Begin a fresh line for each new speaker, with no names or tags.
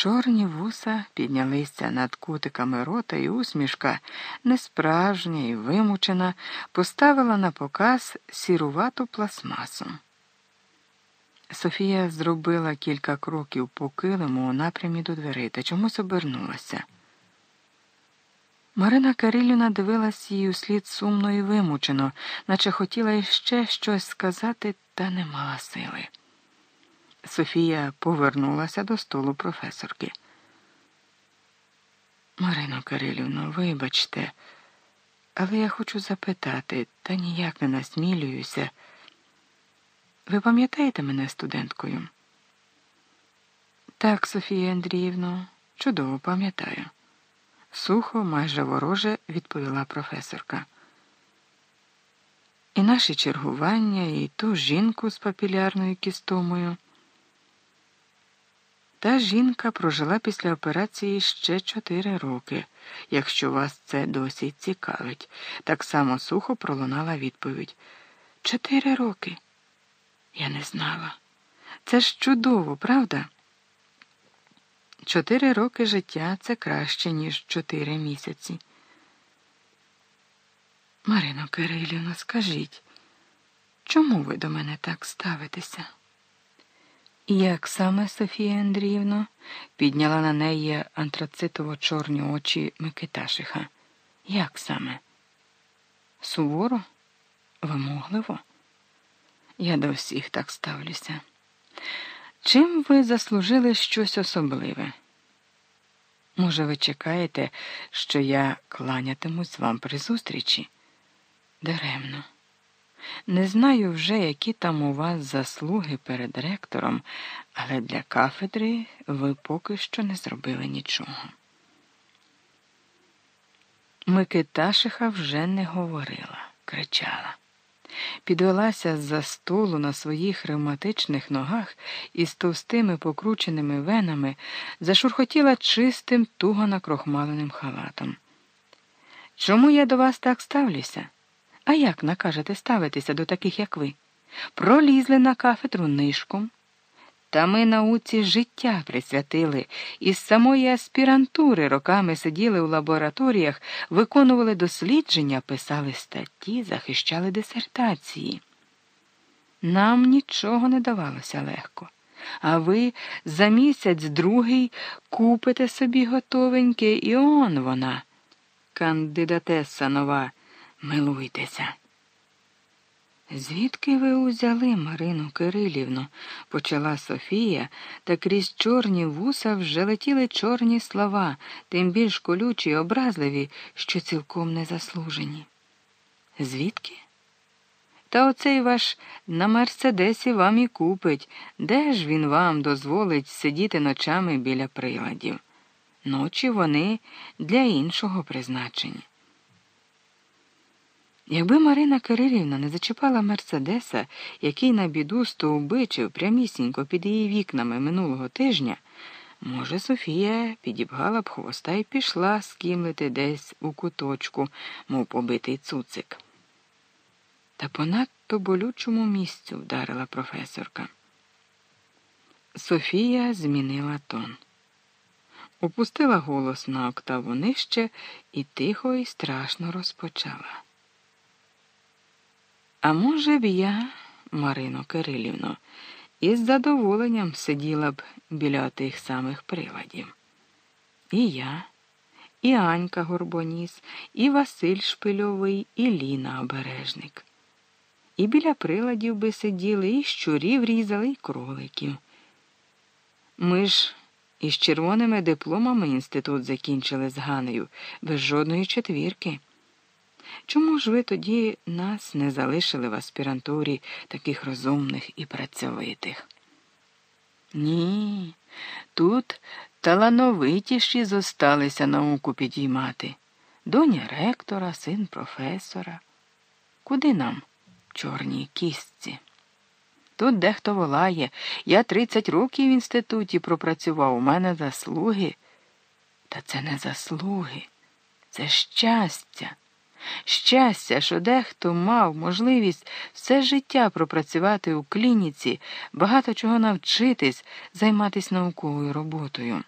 Чорні вуса піднялися над кутиками рота, і усмішка, несправжня і вимучена, поставила на показ сірувату пластмасу. Софія зробила кілька кроків по килиму у напрямі до дверей та чомусь обернулася. Марина Кирилівна дивилась їй услід сумно і вимучено, наче хотіла іще щось сказати, та не мала сили. Софія повернулася до столу професорки. Марино Кирилівно, вибачте, але я хочу запитати, та ніяк не насмілююся. Ви пам'ятаєте мене студенткою? Так, Софія Андріївно, чудово пам'ятаю. Сухо, майже вороже відповіла професорка. І наші чергування, і ту жінку з папілярною кістомою. Та жінка прожила після операції ще чотири роки, якщо вас це досі цікавить. Так само сухо пролунала відповідь. Чотири роки. Я не знала. Це ж чудово, правда? Чотири роки життя це краще, ніж чотири місяці. Марино Кирилівно, скажіть, чому ви до мене так ставитеся? Як саме Софія Андріївна підняла на неї антрацитово чорні очі Микиташиха? Як саме? Суворо? Вимогливо? Я до всіх так ставлюся. Чим ви заслужили щось особливе? Може, ви чекаєте, що я кланятимусь вам при зустрічі? Даремно. Не знаю вже, які там у вас заслуги перед ректором, але для кафедри ви поки що не зробили нічого. Микиташиха вже не говорила, кричала. Підвелася з-за столу на своїх ревматичних ногах і з товстими покрученими венами зашурхотіла чистим, туго накрохмаленим халатом. Чому я до вас так ставлюся? А як накажете ставитися до таких, як ви? Пролізли на кафедру нишком. Та ми науці життя присвятили, із самої аспірантури роками сиділи у лабораторіях, виконували дослідження, писали статті, захищали дисертації. Нам нічого не давалося легко. А ви за місяць другий купите собі готовеньке, і он вона, кандидатеса нова. Милуйтеся. Звідки ви узяли, Марину Кирилівну? почала Софія, та крізь чорні вуса вже летіли чорні слова, тим більш колючі й образливі, що цілком незаслужені. Звідки? Та оцей ваш на Мерседесі вам і купить. Де ж він вам дозволить сидіти ночами біля приладів? Ночі вони для іншого призначення. Якби Марина Кирилівна не зачіпала Мерседеса, який на біду стовбичив прямісінько під її вікнами минулого тижня, може, Софія підібгала б хвоста і пішла скімлити десь у куточку, мов побитий цуцик. Та по надто болючому місцю вдарила професорка. Софія змінила тон. Опустила голос на октаву нижче і тихо і страшно розпочала. А може б я, Марино Кирилівно, із задоволенням сиділа б біля тих самих приладів. І я, і Анька Горбоніс, і Василь Шпильовий, і Ліна Обережник. І біля приладів би сиділи, і щурів різали, і кроликів. Ми ж із червоними дипломами інститут закінчили з Ганею, без жодної четвірки. Чому ж ви тоді нас не залишили в аспірантурі таких розумних і працьовитих? Ні, тут талановитіші зосталися науку підіймати. Доня ректора, син професора. Куди нам, чорній кістці? Тут дехто волає. Я тридцять років в інституті пропрацював, у мене заслуги. Та це не заслуги, це щастя. Щастя, що дехто мав можливість все життя пропрацювати у клініці, багато чого навчитись, займатися науковою роботою.